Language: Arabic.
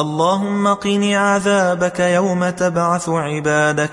اللهم قني عذابك يوم تبعث عبادك